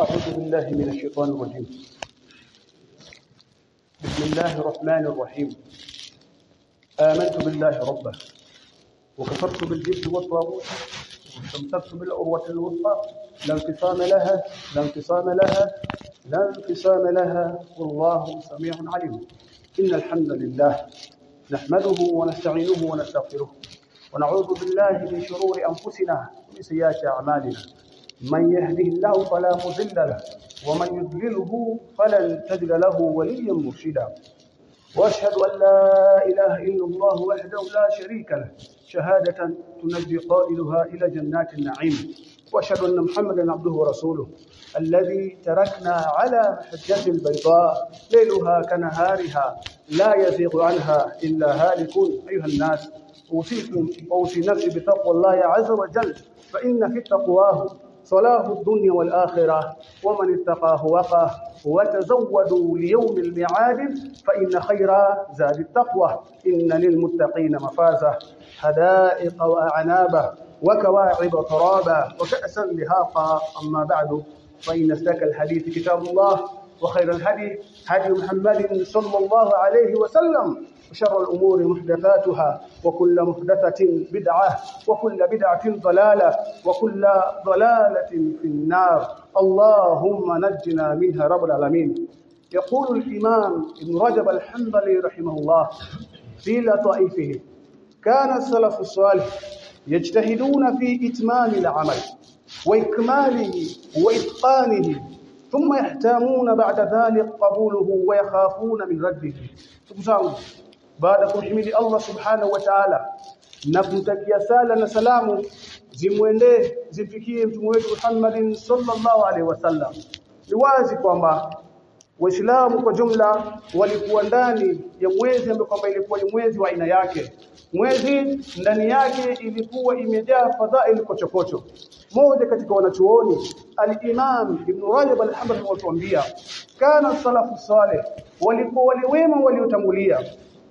أعوذ بالله من الشيطان الرجيم. بسم الله الرحمن الرحيم. آمنت بالله ربا وكفرت بالجبت والطاغوت واستمسكت بالعروة الوثقى لا انقسام لها لا انقسام لها لا انقسام لها والله سميع عليم. إن الحمد لله نحمده ونستعينه ونستغفره. ونعوذ بالله من شرور أنفسنا ومن سيئات أعمالنا. من يهده الله فلا مضل له ومن يضلله فلن تجد له وليا مرشدا. وأشهد أن لا إله إلا الله وحده لا شريك له. شهادة تنجي قائلها إلى جنات النعيم. وأشهد أن محمدا عبده ورسوله. الذي تركنا على محجه البيضاء ليلها كنهارها لا يزيغ عنها إلا هالكون أيها الناس. أوصيكم اوصي نفسي بتقوى الله عز وجل فإن في تقواه صلاح الدنيا والآخرة ومن اتقاه وقاه وتزودوا ليوم الميعاد فإن خير زاد التقوى. إن للمتقين مفازة حدائق وأعنابا وكواعب ترابا وكأسا لهاقا. أما بعد فإن استك الحديث كتاب الله وخير الهدي هدي محمد صلى الله عليه وسلم. وشر الأمور محدثاتها وكل محدثة بدعة وكل بدعة ضلالة وكل ضلالة في النار. اللهم نجنا منها رب العالمين. يقول الإمام ابن رجب الحنبلي رحمه الله في لطائفه كان السلف الصالح يجتهدون في إتمام العمل وإكماله وإتقانه ثم يحتامون بعد ذلك قبوله ويخافون من رده. Baada kumhimidi Allah subhanahu wa ta'ala na kumtakia sala na salamu zimwendee zimfikie mtume wetu Muhammadin sallallahu alaihi wasallam. Ni wazi kwamba Waislamu kwa jumla walikuwa ndani ya mwezi ambao kwamba ilikuwa ni mwezi wa aina yake. Mwezi ndani yake ilikuwa imejaa fadhail kochokocho. Moja katika wanachuoni al-Imam Ibn Rajab al-Hanbali kana salafu saleh walikuwa waliwema waliotangulia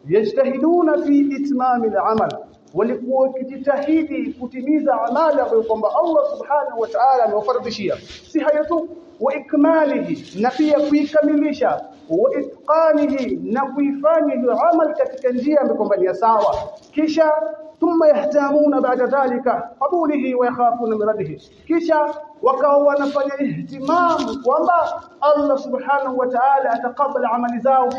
yajtahiduna fi itmami al-amal walikuwa wakijitahidi kutimiza amali ambayo kwamba Allah subhanahu wa ta'ala amewafaradhishia. Si hayo wa ikmalihi na pia kuikamilisha wa itqanihi na kuifanya hiyo amal katika njia ambayo kwamba ni sawa. Kisha thumma yahtamuna ba'da dhalika qabulihi wa yakhafuna miradihi kisha wakawa wanafanya ihtimam kwamba Allah subhanahu wa ta'ala atakabala amali zao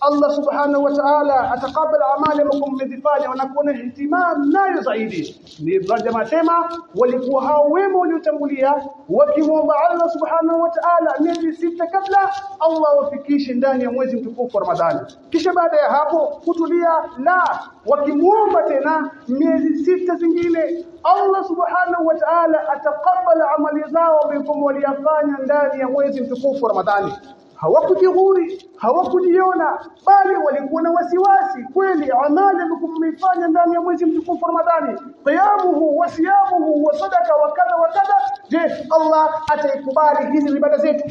Allah subhanahu wa ta'ala atakabala amali ambazo mmezifanya na kuona ihtimam nayo zaidi. Ni jamaa sema walikuwa hao wema waliotangulia wakimwomba Allah subhanahu wa ta'ala miezi sita kabla Allah wafikishe ndani ya mwezi mtukufu wa Ramadhani kisha baada ya hapo kutulia la wakimwomba tena miezi sita zingine Allah subhanahu wa ta'ala atakabala amali zao ambazo waliyafanya ndani ya mwezi mtukufu wa Ramadhani hawakujihuri hawakujiona bali walikuwa na wasiwasi. Kweli amali mmeifanya ndani ya mwezi mtukufu Ramadhani. Qiyamuhu wa siyamuhu wa sadaka wa kadha wa kadha. Je Allah ataikubali? Hizi ibada zetu.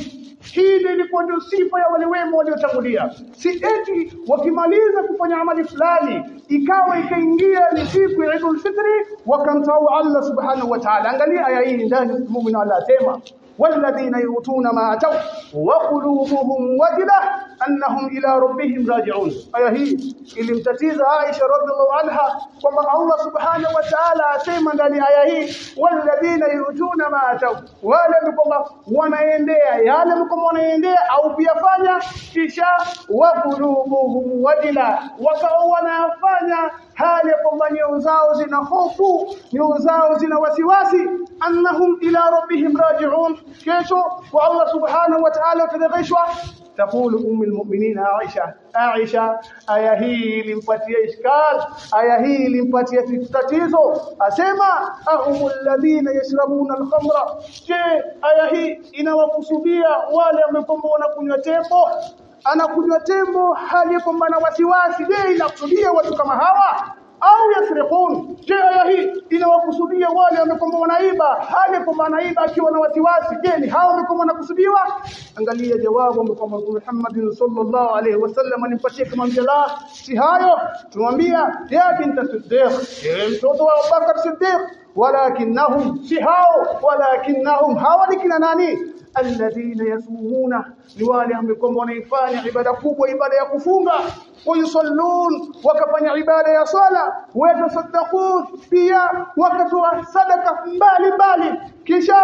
Hii ilikuwa ndio sifa ya wale wema waliotangulia. Si eti wakimaliza kufanya amali fulani ikawa ikaingia ni siku ya Eidul Fitri wakamsahau Allah subhanahu wa ta'ala. Angalia aya hii ndani muumini Allah asema والذين يؤتون ما أتوا وقلوبهم وجلة أنهم إلى ربهم راجعون aya hii ilimtatiza Aisha radhiallahu anha kwamba Allah subhanahu wa ta'ala asema ndani aya hii walladhina yutuna ma ataw wale kwamba wanaendea yale kwamba wanaendea au kuyafanya kisha wa qulubuhum wajila wakao wanafanya hali kwamba nyoyo zao zina hofu nyoyo zao zina wasiwasi annahum ila rabbihim raji'un kesho kwa Allah subhanahu wa ta'ala utarejeshwa تقول ام المؤمنين عائشه عائشه aya hii ilimpatia ishkal aya hii ilimpatia tatizo asema ahumul ladina yashrabuna al-khamra je aya hii inawakusudia wale ambao wanakunywa tembo anakunywa tembo hali na wasiwasi je inakusudia watu kama hawa? Au yasrifun? je aya hii inawakusudia wale wamekomba wanaiba hali kwamba anaiba akiwa na wasiwasi je ni hao ambao wanakusudiwa angalia jawabu kwamba Muhammad sallallahu alaihi wasallam alimpatia kama mjala, si hayo? Tumwambia ya binta Siddiq ewe mtoto wa Abubakar Siddiq walakinnahum si hao walakinnahum. Hawa ni kina nani alladhina yasumuna ni wale ambao wanaifanya ibada kubwa ibada ya kufunga. Wayusallun wakafanya ibada ya swala. Watasaddaqun pia wakatoa sadaka mbali mbali kisha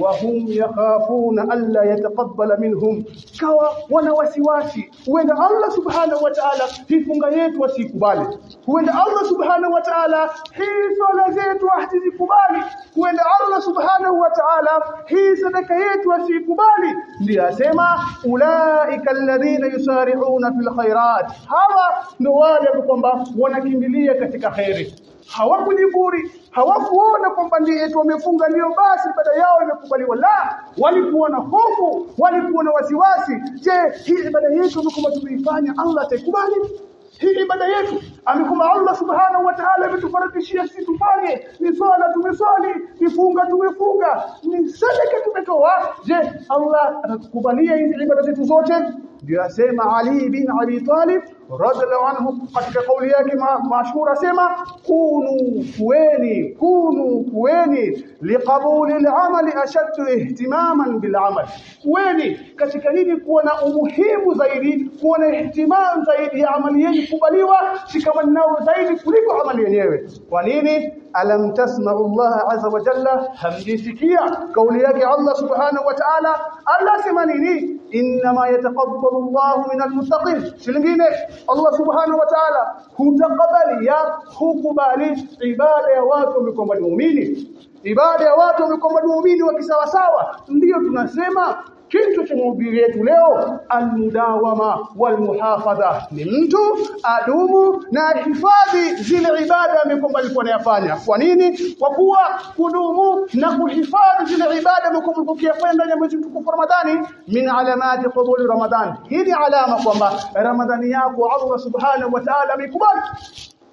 wahum yakhafuna alla yataqabbala minhum. Kawa wana wasiwasi huenda Allah subhanahu wa ta'ala hii yetu asikubali huenda Allah subhanahu wa ta'ala hii swala zetu asizikubali huenda Allah subhanahu wa ta'ala hii sadaka yetu asikubali ndiye asema ulaika alladhina yusari'una fil khairat. Hawa ndio wale kwamba wanakimbilia katika khairi hawakujiburi hawakuona kwamba ndiye wamefunga. Ndio basi ibada yao imekubaliwa. La walikuwa na hofu walikuwa na wasiwasi. Je hii ibada yetu kama tumeifanya? Allah ataikubali. Hii ibada yetu amekuwa Allah subhanahu wa ta'ala ametufaradishia sisi tufanye. Ni swala tumeswali. Kifunga tumefunga. Ni sadaka tumetoa. Je Allah atakubalia hizi ibada zetu zote? Ndio asema Ali bin Abi Talib radhiallahu anhu katika kauli yake mashhura sema kunu kuweni kunu kuweni liqabuli al-amali ashaddu ihtimaman bil amal kuweni katika nini? Kuwa na umuhimu zaidi kuwa na ihtimam zaidi ya amali yenu kubaliwa shikamanao zaidi kuliko amali yenyewe. Kwa nini? Alam tasma'u Allah azza wa jalla hamjisikia kauli yake Allah subhanahu wa ta'ala? Allah sema nini inma yataqabbalu Allahu min almuttaqin shilingine Allah subhanahu wa ta'ala hutakabali ya hukubali ibada ya watu wamekomba muumini. Ibada ya watu wamekomba muumini wa kisawasawa ndiyo tunasema kitu cha mhubiri yetu leo almudawama walmuhafadha. Ni mtu adumu na hifadhi zile ibada amekomba alikuwa anayafanya. Kwa nini? Kwa kuwa kudumu na kuhifadhi zile ibada amekomba kuyafanya ndani ya mwezi mtukufu Ramadhani min alamati qabuli Ramadhan. Hii ni alama kwamba Ramadhani yako Allah subhanahu wa ta'ala amekubali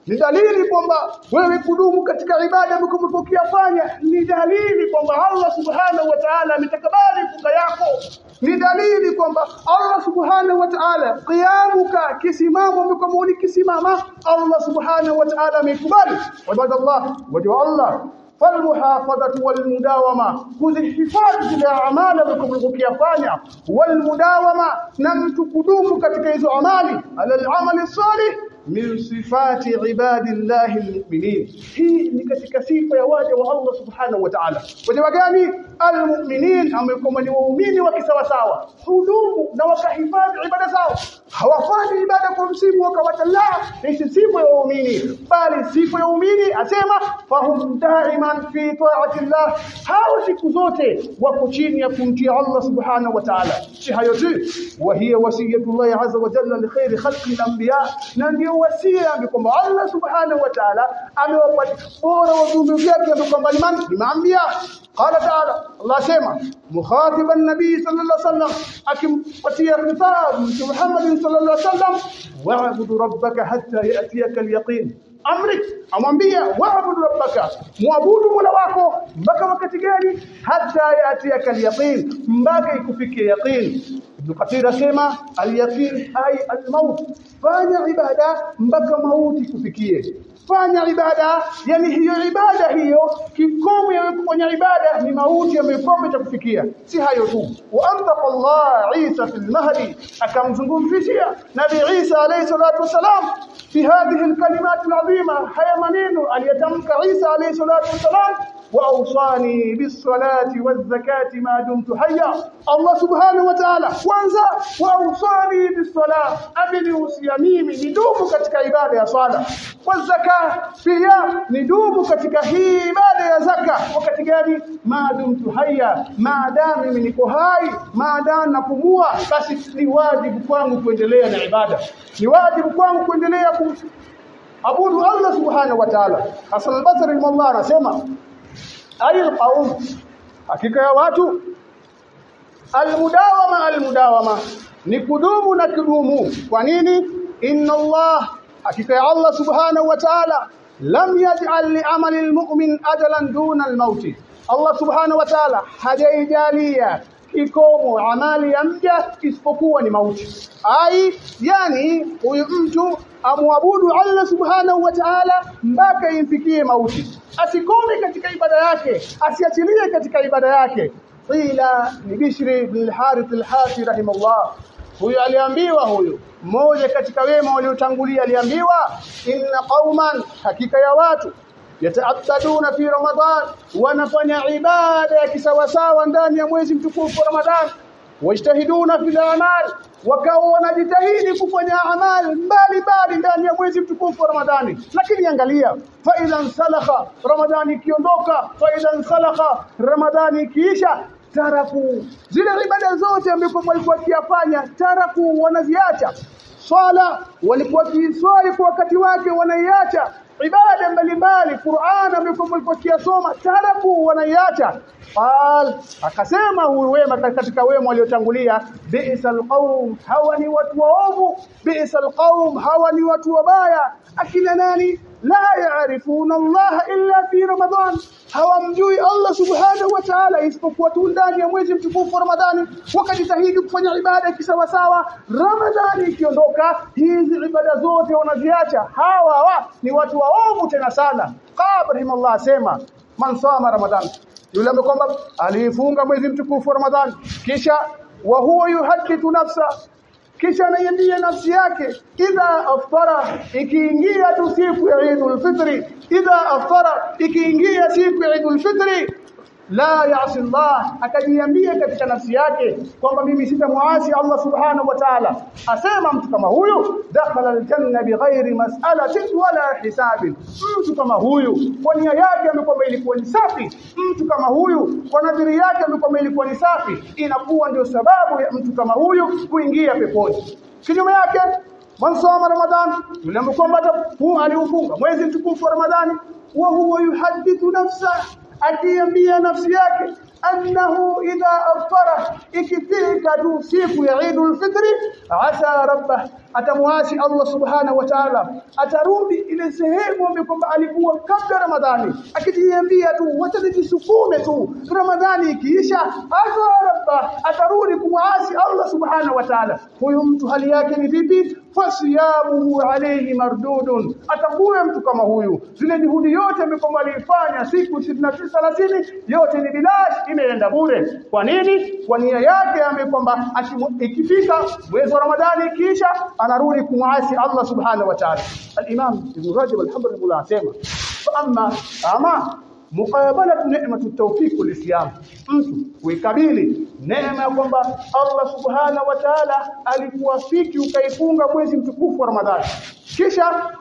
ni dalili kwamba wewe kudumu katika ibada ambayo fanya ni dalili kwamba Allah subhanahu wa ta'ala ametakabali funga yako ni dalili kwamba Allah subhanahu wa ta'ala qiyamuka kisimamo ambapo kisimama Allah subhanahu wa ta'ala amekubali ibadallah wajua Allah فالمحافظه والمداومه kuzihifadhi zile amali mlizokiyafanya walmudawama na mtu kudumu katika hizo amali alal amali salih min sifati ibadillahi almu'minin. Hii ni katika sifa ya waja wa Allah subhanahu wa ta'ala. Waja gani? Almu'minin amekuwa ni waumini wa kisawasawa hudumu na wakahifadhi ibada zao. Hawafanyi ibada kwa msimu wakawacha la hii sifa ya waumini. Bali sifa ya waumini asema fahum daiman fi ta'ati hao siku zote wako chini ya kumtii Allah subhanahu wa ta'ala. Si hayo tu? Wa hiya wasiyatullah azza wa jalla li khairi khalqi al-anbiya. Na ndio wasia kwamba Allah subhanahu wa ta'ala amewapatia bora wa viumbe vyake kwamba ni maambia qala ta'ala Allah sema mukhatiban nabii sallallahu alaihi wasallam akimpatia khitab Muhammad sallallahu alaihi wasallam wa'budu rabbaka hatta ya'tiyaka al-yaqin amri amwambia waabudu rabbaka muabudu mola wako mpaka wakati gani? Hata yatiaka alyaqin mpaka ikufikie yaqin. Ibn Kathir asema al-yaqin ay al-maut. Fanya ibada mpaka mauti kufikie fanya ibada yani hiyo ibada hiyo kikomo ya kufanya ibada ni mauti ya mikomo cha kufikia. Si hayo tu. Wa antaqa Allah Isa fil mahdi akamzungumzishia Nabii Isa alayhi salatu wasalam fi hadhihi al-kalimat al-azima. Haya maneno aliyatamka Isa alayhi salatu wasalam واوصاني بالصلاه والزكاه ما دمت حيا الله سبحانه وتعالى kwanza واوصاني بالصلاه amenihusia mimi nidumu katika ibada ya swala wazaka pia nidumu katika hii ibada ya zaka wakati gani maadumtu haya maadamu mimi niko hai maadamu napumua basi ni wajibu kwangu kuendelea na ibada ni wajibu kwangu kuendelea kuabudu Allah subhanahu wa ta'ala Hasan al-Basri rahimahullah anasema ayil qaum hakika ya watu. Almudawama almudawama. Ni kudumu na kudumu. Kwa nini? Inna Allah hakika ya Allah subhanahu wa ta'ala lam yaj'al li amali almu'min ajalan duna almaut Allah subhanahu wa ta'ala hajaijalia ikomo amali ya mja isipokuwa ni mauti. Ai yani huyu mtu amwabudu Allah subhanahu wa ta'ala mpaka imfikie mauti. Asikome ibada yake asiachilie katika ibada yake. Qila ni bishri bin al-harith al-hasi rahimahullah. Huyu aliambiwa huyu. Mmoja katika wema waliotangulia aliambiwa inna qauman hakika ya watu yataabaduna fi ramadan wanafanya ibada ya kisawasawa ndani ya mwezi mtukufu wa ramadhan wajtahiduna fil amal wakawa wanajitahidi kufanya amali mbalimbali ndani ya mwezi mtukufu wa ramadhani. Lakini angalia fa idhan salakha ramadhani ikiondoka fa idhan salakha ramadhani ikiisha taraku. Zile ibada zote ambazo walikuwa wakiyafanya taraku wanaziacha. Swala walikuwa kiswali kwa wakati wake wanaiacha ibada mbalimbali Qur'an walikuwa tarabu taraku wanaiacha. Qal akasema huyu wema katika wema waliotangulia bi'sal qaum hawa ni watu waovu. Bi'sal qaum hawa ni watu wabaya. Akina nani la yaarifuna Allah illa fi Ramadan hawamjui Allah subhanahu wa ta'ala isipokuwa tu ndani ya mwezi mtukufu Ramadhani wakajitahidi kufanya ibada kisawasawa Ramadhani ikiondoka hizi ibada zote wanaziacha hawa wa, ni watu waovu tena sana Qabrahim Allah asema man sama Ramadhan yule ambaye kwamba alifunga mwezi mtukufu wa Ramadhani kisha wa huwa yuhaddithu nafsa kisha anaiambia nafsi yake idha aftara ikiingia tu siku ya Eidul Fitri idha aftara ikiingia siku ya Eidul Fitri la yasi Allah akajiambia katika nafsi yake kwamba mimi sitamuasi Allah subhanahu wa ta'ala. Asema mtu kama huyu dakhala aljanna bighairi mas'alatin wala hisabin. Mtu kama huyu kwa nia yake amekwamba ilikuwa ni safi. Mtu kama huyu kwa nadhiri yake amekwamba ilikuwa ni safi. Inakuwa ndio sababu ya mtu kama huyu kuingia peponi. Kinyume yake mansoma ramadhan yule kwamba aliufunga mwezi mtukufu wa ramadhani wa huwa yuhadithu nafsa akiambia nafsi yake annahu idha aftara ikifika tu siku ya Eidul Fitri asa rabbah atamuasi Allah subhanahu wa ta'ala. Atarudi ile sehemu ambayo kwamba alikuwa kabla Ramadhani akijiambia tu wacha nijisukume tu Ramadhani ikiisha azaraba atarudi kumwasi Allah subhanahu wa ta'ala. Huyu mtu hali yake ni vipi? Fasiyamuhu alayhi mardudun. Atakuwa mtu kama huyu. Zile juhudi yote ambayo alifanya siku 29 30 yote ni bilash imeenda bure. Kwa nini? Kwa nia yake ambayo kwamba ikifika mwezi wa Ramadhani ikiisha anarudi kumwasi Allah subhanahu wa ta'ala. al-Imam Ibn Rajab al-Hanbali anasema fa amma ama muqabalat ni'matu tawfiq wal-islam mtu kuikabili neema ya kwamba Allah subhanahu wa ta'ala alikuwafiki ukaifunga mwezi mtukufu wa Ramadhani. Kisha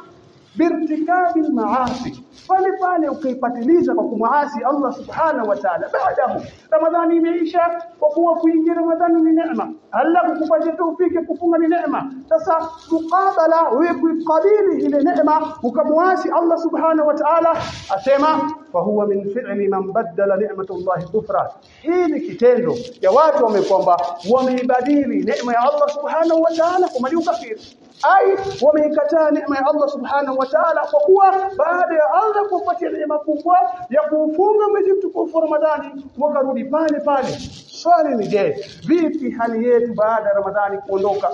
birtikabi maasi pale pale ukaipatiliza kwa kumwasi Allah subhanahu wa ta'ala. Baadahu ramadhani imeisha kwa kuwa kuingia ramadhani ni neema. Allah kukupatia tawfiki kufunga ni neema. Sasa mukabala wewe kuikabili ile neema ukamwasi Allah subhanahu wa ta'ala asema fa huwa min fi'li man badala ni'mata Allah kufra. Hii ni kitendo ya watu wamekwamba wameibadili neema ya Allah subhanahu wa ta'ala kwa ukafiri ai wameikataa neema ya Allah subhanahu wa ta'ala kwa kuwa baada ya Allah kupatia neema kubwa ya kufunga mwezi mtukufu Ramadhani wakarudi pale pale. Swali ni je vipi hali yetu baada ya Ramadhani kuondoka?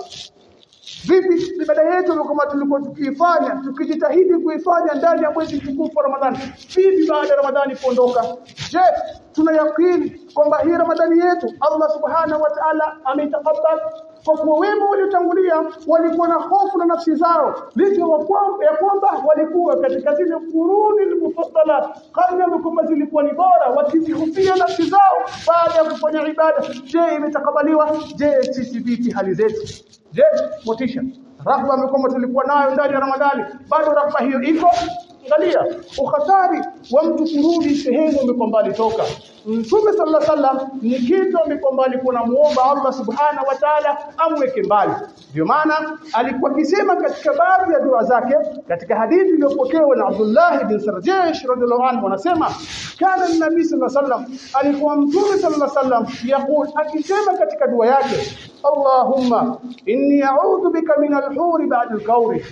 Vipi ibada yetu kama tulikuwa tukiifanya tukijitahidi kuifanya ndani ya mwezi mtukufu wa Ramadhani? Vipi baada ya Ramadhani kuondoka? Je tuna yakini kwamba hii Ramadhani yetu Allah subhanahu wa ta'ala ameitakabali kwa kuwa wema waliotangulia walikuwa na hofu na nafsi zao licha ya kwamba walikuwa katika zile kuruni mufaddala karne kwamba zilikuwa ni bora wakizihufia nafsi zao baada ya kufanya ibada. Je imetakabaliwa? Je sisi vipi hali zetu? Je motisha rahma ambayo tulikuwa nayo ndani ya Ramadhani bado rahma hiyo iko angalia ukhatari wa mtu kurudi sehemu amekwamba alitoka Mtume sallallahu alaihi ni kitu amekwamba alikuwa muomba Allah subhanahu wa ta'ala amweke mbali. Ndio maana alikuwa akisema katika baadhi ya dua zake katika hadithi iliyopokewa na Abdullah bin Sarjesh radhiallahu anhu anasema kana nabii sallallahu alaihi alikuwa mtume sallallahu alaihi wasallam akisema katika dua yake Allahumma inni a'udhu bika min al-huri ba'da al-kawri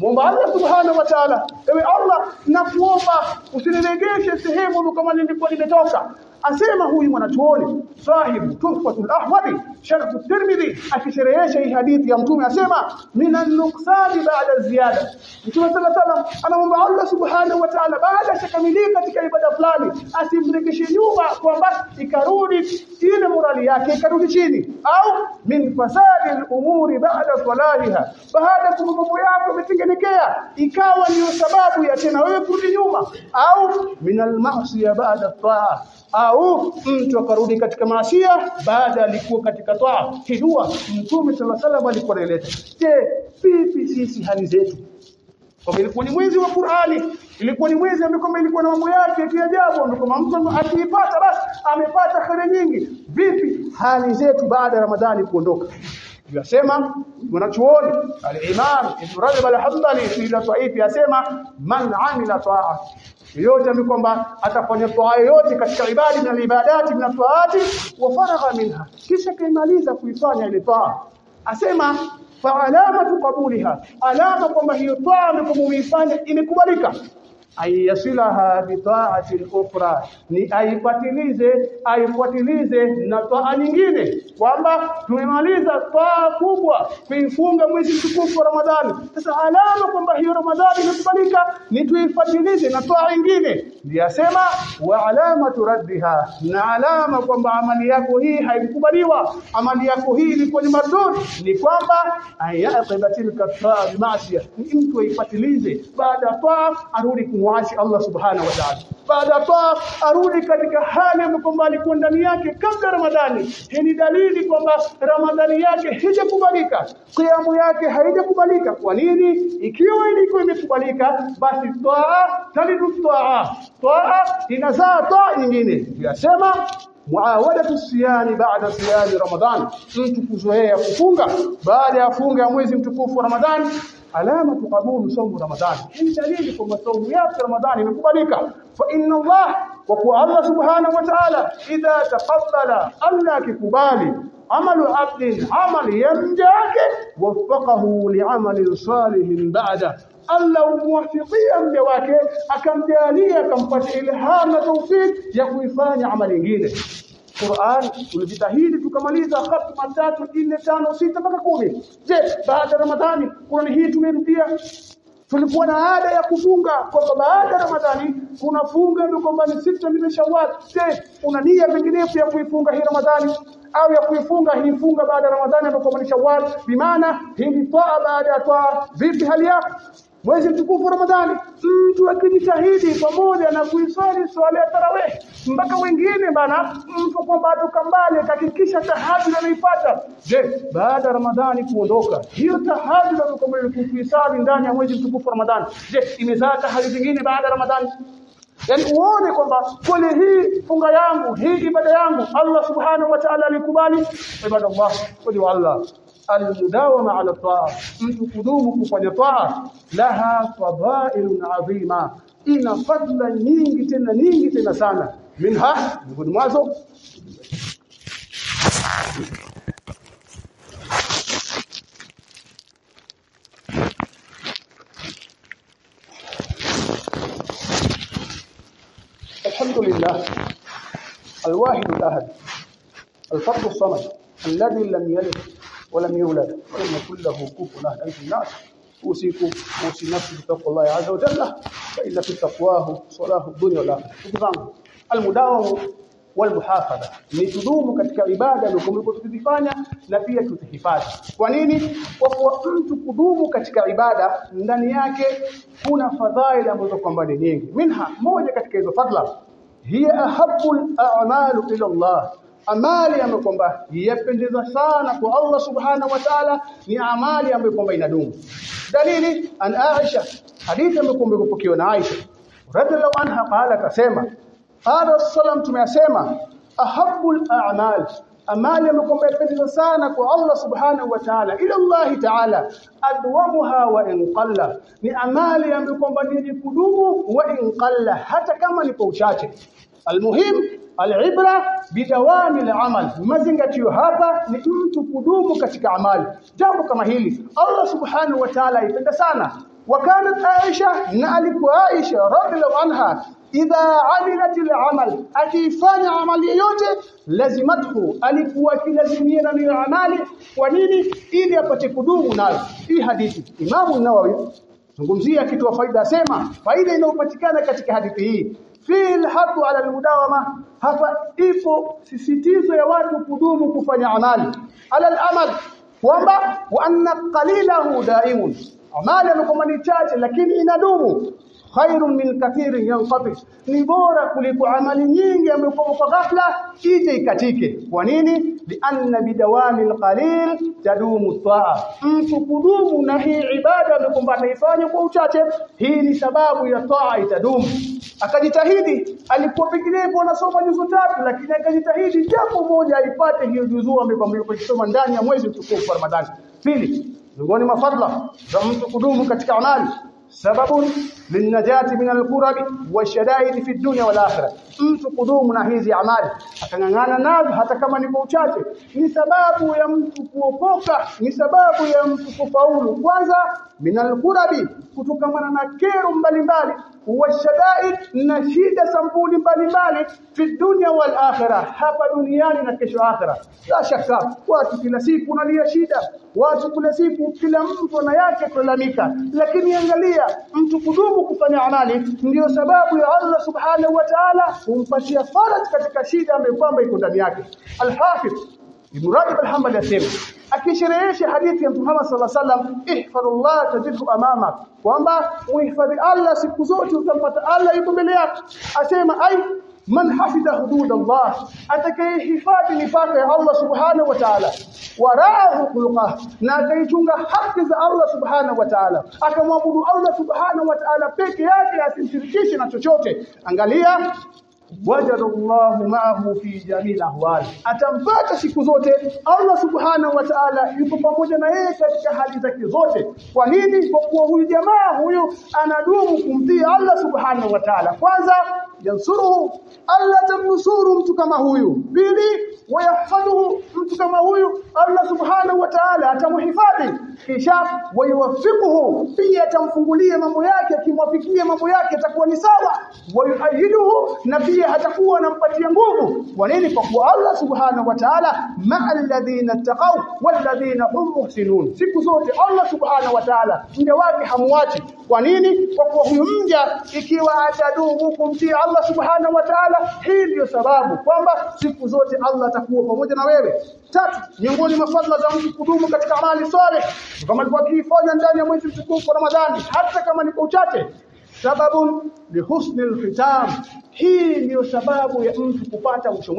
muomba Allah subhanahu wa ta'ala. Ewe Allah nakuomba usiniregeshe sehemu kama nilikuwa nimetoka asema huyu mwanachuoni sahibu tuhfatul ahwadi sharh at-tirmidhi akisherehesha hii hadithi ya mtume asema minan nuqsani ba'da ziyada. Mtume sallallahu alayhi wasallam anaomba Allah subhanahu wa ta'ala baada shakamilika katika ibada fulani asimregeshe nyuma kwamba ikarudi ile morali yake ikarudi chini. Au min fasadi al-umuri ba'da salahiha baada ya yako yametengenekea ikawa ndiyo sababu ya tena wewe kurudi nyuma. Au min al-ma'siyah ba'da at-ta'a au mtu akarudi katika maasiya baada alikuwa katika toa hidua mtume sallallahu alaihi wasallam alikuwa je vipi sisi hali zetu? Kwa ilikuwa ni mwezi wa Qur'ani ilikuwa ni mwezi ambao ilikuwa na mambo yake ya ajabu ambao mtu akiipata basi amepata kheri nyingi. Vipi hali zetu baada ya Ramadhani kuondoka yasema mwanachuoni al-Imam Ibn Rajab al-Hanbali fi dhaifi yasema man amila ta'a yote ni kwamba atafanya toa yote katika ibadi na ibadati na toaati wa faragha minha. Kisha kaimaliza kuifanya ile toa asema fa alamatu qabuliha alama kwamba hiyo toa imekubalika ayasilaha bi ta'ati al-ukhra. Ni aipatilize aifuatilize na taa nyingine. Kwamba tumemaliza taa kubwa kuifunga mwezi mtukufu wa Ramadhani. Sasa alama kwamba hiyo Ramadhani imekubalika ni tuifuatilize na taa nyingine. Ndiyasema wa alamatu raddiha. Na alama kwamba amali yako hii haikubaliwa amali yako hii ilikuwa ni mardud ni kwamba ayaqiba tilka taa ni mtu aifuatilize. Baada ya arudi arudi kumwasi Allah subhanahu wa ta'ala. Baada ya arudi katika hali ambayo alikuwa ndani yake kabla Ramadhani. Hii ni dalili kwamba Ramadhani yake haijakubalika. Kiamu yake haijakubalika. Kwa nini? Ikiwa ilikuwa imekubalika basi toa talidu toa toa inazaa toa nyingine. Yasema muawadatu siyani baada siyani ramadhan mtu kuzoea kufunga. Baada ya funga ya mwezi mtukufu ramadhani alama tukabulu saumu ramadhani hii dalili kwamba saumu yake ramadhani imekubalika fa inna allah wa kwa allah subhanahu wa ta'ala idha taqabbala allah kikubali amalu abdin amali ya mja wake wafaqahu li'amalin salihin ba'da Allah umuwafikia mja wake akamjalia akampatia ilham na Qur'an tulijitahidi tukamaliza khatma tatu nne tano sita mpaka kumi. Je baada ya Ramadhani Qur'an hii tumerudia? Tulikuwa na ada ya kufunga kwamba baada ya Ramadhani kunafunga ndio kwamba ni sita ni Shawwal je una nia penginepo ya kuifunga hii Ramadhani? Au ya kuifunga hii funga baada ya Ramadhani ndio kwamba ni Shawwal bimaana hii ni toa baada ya toa vipi hali yako mwezi mtukufu Ramadhani mtu akijitahidi pamoja na kuiswali swala ya tarawih mpaka wengine bana mtu kwamba atoka mbali akahakikisha tahajjud anaipata. Je baada ya Ramadhani kuondoka hiyo tahajjud anakomwele kuisali ndani ya mwezi mtukufu Ramadhani je imezaa tahajjud nyingine baada ya Ramadhani? Yaani uone kwamba kweli hii funga yangu hii ibada yangu Allah subhanahu wa ta'ala alikubali. Ibada Allah kweli Allah almudawama ala taa mtu kudumu kufanya taa laha fadailun adhima ina fadla nyingi tena nyingi tena sana minha miongoni mwazo الحمد لله الواحد الأحد الفرد الصمد الذي لم يلد ولم يولد ولم يكن له كفوا احد في الناس اوصيكم اوصي نفسي بتقوى الله عز وجل فان في تقواه صلاه الدنيا والاخره تفهم المداوم walmuhafadha ni tudumu katika ibada na kumliko tukizifanya na pia tutihifadhi kwa nini kwa kuwa mtu kudumu katika ibada ndani yake kuna fadhaila ambazo kwamba ni nyingi minha moja katika hizo fadla hiya ahabbul a'malu ila Allah amali ambayo kwamba yapendeza sana kwa Allah subhanahu wa ta'ala ni amali ambayo kwamba inadumu. Dalili an Aisha hadithi ambayo kwamba ipokewa na Aisha radhiallahu anha qala kasema qala sallam tumeyasema ahabbul a'mal amali ambayo kwamba yapendeza sana kwa Allah subhanahu wa ta'ala ila Allah ta'ala adwamuha wa in qalla ni amali ambayo kwamba ni kudumu wa in qalla hata kama ni kwa uchache. Almuhim Alibra bidawami alamal, mazingatio hapa ni mtu kudumu katika amali. Jambo kama hili Allah subhanahu wa ta'ala aipenda sana. Wakanat Aisha na alikuwa Aisha radhiallahu anha idha amilatil amal, akiifanya amali yoyote lazimathu, alikuwa akilazimia na ile amali. Kwa nini? Ili apate kudumu nayo. Hii hadithi Imamu Nawawi zungumzia kitu wa faida, asema katika hadithi hii fil hatu ala almudawama. Hapa ipo sisitizo ya watu kudumu kufanya amali. Ala al-amal kwamba wa anna qalilahu daimun. Amali amekuwa ni chache lakini inadumu khairun min kathirin yanqati. Ni bora kuliko amali nyingi ambayo kwa ghafla ije ikatike. Kwa nini? Lianna bidawami alqalil tadumu taa. Mtu kudumu na hii ibada ambayo anaifanya kwa uchache hii ni sababu ya taa itadumu. Akajitahidi alikuwa penginepo anasoma juzu tatu lakini akajitahidi japo moja aipate hiyo juzu ambayo amekisoma ndani ya mwezi mtukufu wa Ramadhani. Pili miongoni mwa za mtu kudumu katika amali sababu linajati min alqurab washadaid fi dunya wal akhirah. Mtu kudumu na hizi amali akangangana nazo hata kama ni kwa uchache. Ni sababu ya mtu kuokoka ni sababu ya mtu kufaulu. Kwanza min alqurab kutokamana na kero mbalimbali washadaid na shida sampuli mbalimbali fi dunya wal akhirah hapa duniani na kesho akhirah. La shaka watu kila siku nalia shida watu kila siku kila mtu ana yake kulalamika. Lakini angalia mtu kudumu kufanya amali ndiyo sababu ya Allah subhanahu wa ta'ala kumpatia faraj katika shida ambayo kwamba iko ndani yake. al-Hafiz Ibn Rajab al-Hanbali asema akisherehesha hadithi ya Muhammad sallallahu alaihi wasallam ihfadullah tajidhu amama kwamba muhifadhi Allah siku zote utampata Allah yuko mbele yako. Asema ai man hafidha hudud Allah. Atakayehifadhi mipaka ya Allah subhanahu wa ta'ala. Waraahu khulqa na akaichunga haki za Allah subhanahu wa ta'ala. Akamwabudu Allah subhanahu wa ta'ala peke yake asimshirikishe na chochote. Angalia wajada Allahu ma'ahu fi jamil ahwal atampata siku zote Allah subhanahu wa ta'ala yupo pamoja na yeye katika hali zake zote. Kwa nini? Kwa kuwa huyu jamaa huyu anadumu kumtii Allah subhanahu wa ta'ala. Kwanza yansuruhu Allah tamnusuru mtu kama huyu. Pili wayahfadhuhu mtu kama huyu Allah subhanahu wa ta'ala atamhifadhi. Kisha wayuwafikuhu pia atamfungulia mambo yake akimwafikia mambo yake atakuwa ni sawa. Wayuayiduhu na pia atakuwa anampatia nguvu. Kwa nini? Kwa kuwa Allah subhanahu wa ta'ala ma'al ladhina taqaw wal ladhina hum muhsinun. Siku zote Allah subhanahu wa ta'ala mja wake hamuachi. Kwa nini? Kwa kuwa huyu ikiwa atadumu kumtii Allah subhanahu wa ta'ala hii ndio sababu kwamba siku zote Allah atakuwa pamoja na wewe. Tatu miongoni mwa fadhila za mtu kudumu katika amali saleh kama alikuwa akifanya ndani ya mwezi mtukufu Ramadhani hata kama ni kwa uchache. Sababu li husni al-khitam hii ndiyo sababu ya mtu kupata mwisho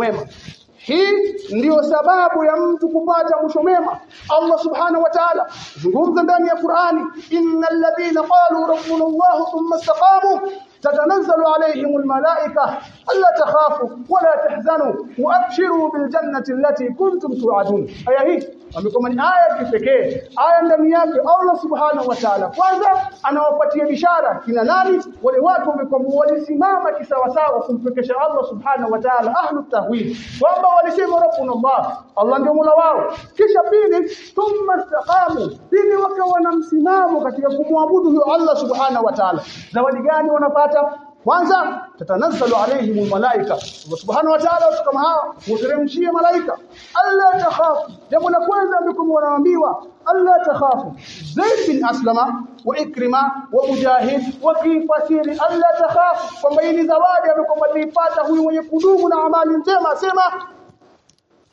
hii ndiyo sababu ya mtu kupata mwisho mema Allah subhanahu wa ta'ala zungumza ndani ya Qur'ani innal ladhina qalu rabbuna Allah thumma istaqamu تتنزل عليهم الملائكة ألا تخافوا ولا تحزنوا وأبشروا بالجنة التي كنتم توعدون aya hii amekuwa ni aya kipekee aya ndani yake Allah subhanahu wa ta'ala kwanza anawapatia bishara kina nani wale watu wamekuwa walisimama kisawasawa kumpekesha Allah subhanahu wa ta'ala ahlu tahwid kwamba walisema rabbuna Allah Allah ndio mola wao kisha pili thumma istaqamu pili wakawa na msimamo katika kumwabudu huyo Allah subhanahu wa ta'ala zawadi gani wanapata kwanza tatanazzalu alaihim malaika subhanahu wa ta'ala watu kama hawa huteremshia malaika alla takhafu jambo la kwanza ambalo wanaambiwa alla takhafu zaid bin aslama wa ikrima wa mujahid wa kifasiri alla takhafu kwamba ni zawadi ambayo huyu mwenye kudumu na amali njema asema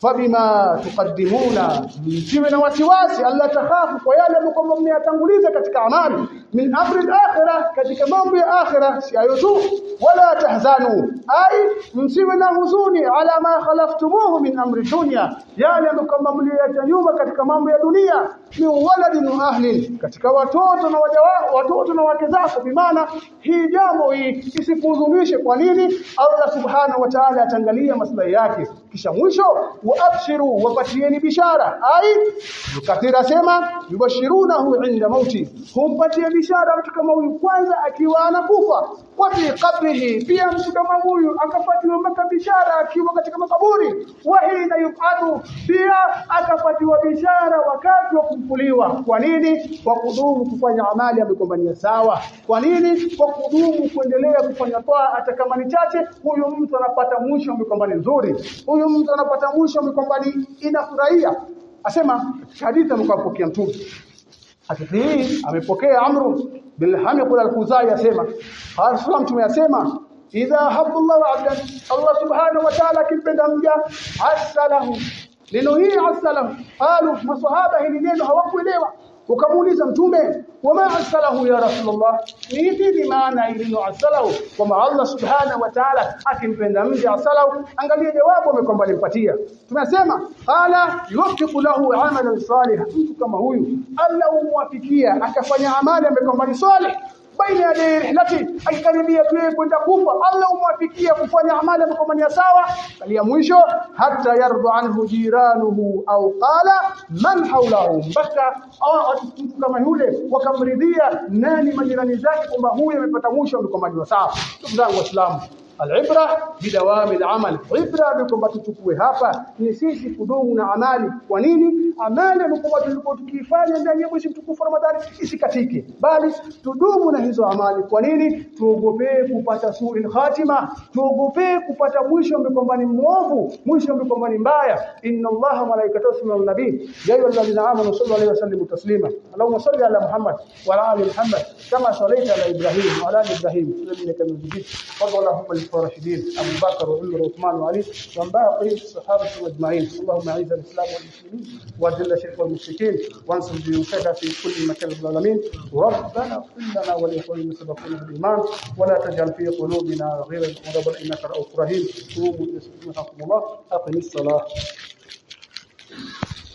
fabima tuqaddimuna msiwe na wasiwasi. Alla takhafu kwa yale ambayo mmeyatanguliza katika amali. Min amri al-akhirah katika mambo ya akhirah si hayo tu. Wala tahzanu ai msiwe na huzuni. Ala ma khalaftumuhu min amri dunya yale ambayo mliacha nyuma katika mambo ya dunia ni waladin wa ahlin katika watoto na waja watoto na wake zako. Bimaana hii jambo hii isikuhuzunishe. Kwa nini? Allah subhanahu wa ta'ala atangalia maslahi yake. Kisha mwisho waabshiru wapatieni bishara. Ai yukathira sema yubashirunahu inda mauti. Humpatia bishara mtu kama huyu kwanza akiwa anakufa. Wa fi qabrihi pia mtu kama huyu akapatiwa mpaka bishara akiwa katika makaburi. Wa hina yufadu pia akapatiwa bishara wakati wa kufufuliwa kwa nini? Kwa kudumu kufanya amali amekombania sawa. Kwa nini? Kwa kudumu kuendelea kufanya toa hata kama ni chache. Huyu mtu anapata mwisho amekombani nzuri. Huyu mtu anapata mwisho amekombani inafurahia. Asema hadithi amekapokea mtume. Hadithi hii amepokea Amru bin kula al-Khuzai asema. Rasulullah mtume asema idha habballahu 'abdan Allah subhanahu wa ta'ala kimpenda mja asalahu neno hili asalahu alu masahaba hili neno hawakuelewa. Ukamuuliza mtume wama asalahu ya rasulullah? Ni nini maana hili neno asalahu kwamba Allah subhanahu wa ta'ala akimpenda mja asalahu angalia jawabu amekwamba alimpatia. Tunasema qala yuwaffiqu lahu amalan salih mtu kama huyu Allah umwafikia akafanya amali amekwamba ni salih baina ya rihlati akikaribia tu kwenda kufa. Allah umwafikia kufanya amali amekomania sawa. Kalia mwisho hata yardu anhu jiranuhu au qala man hawlahu. Mpaka mtu kama yule wakamridhia nani majirani zake kwamba huyu amepata mwisho amekomaniwa sawa. Ndugu zangu waislamu Al-ibra bidawami al-amal. Ibra kwamba tuchukue hapa ni sisi kudumu na amali. Kwa nini? Amali ambayo tulikuwa tukifanya ndani ya mwezi mtukufu Ramadhani isikatike, bali tudumu na hizo amali. Kwa nini? Tuogopee kupata suri khatima, tuogopee kupata mwisho ambao ni mwovu, mwisho ambao ni mbaya. Inna Allaha malaikatahu yusalluna nabii ya ayyuhalladhina amanu sallu alayhi wa sallimu taslima. Allahumma salli ala Muhammad wa ala ali Muhammad kama sallaita ala Ibrahim wa ala Ibrahim innaka Hamidum Majid. Fadlan الراشدين أبو بكر وعمر وعثمان وعلي وعن باقي الصحابة أجمعين. اللهم أعز الإسلام والمسلمين وأذل الشرك والمشركين وانصر جيوشك في كل مكان العالمين. ربنا اغفر لنا ولإخواننا سبقونا بالايمان ولا تجعل في قلوبنا غير المغضب إنك رؤوف رحيم. قوموا الله. أقم الصلاة.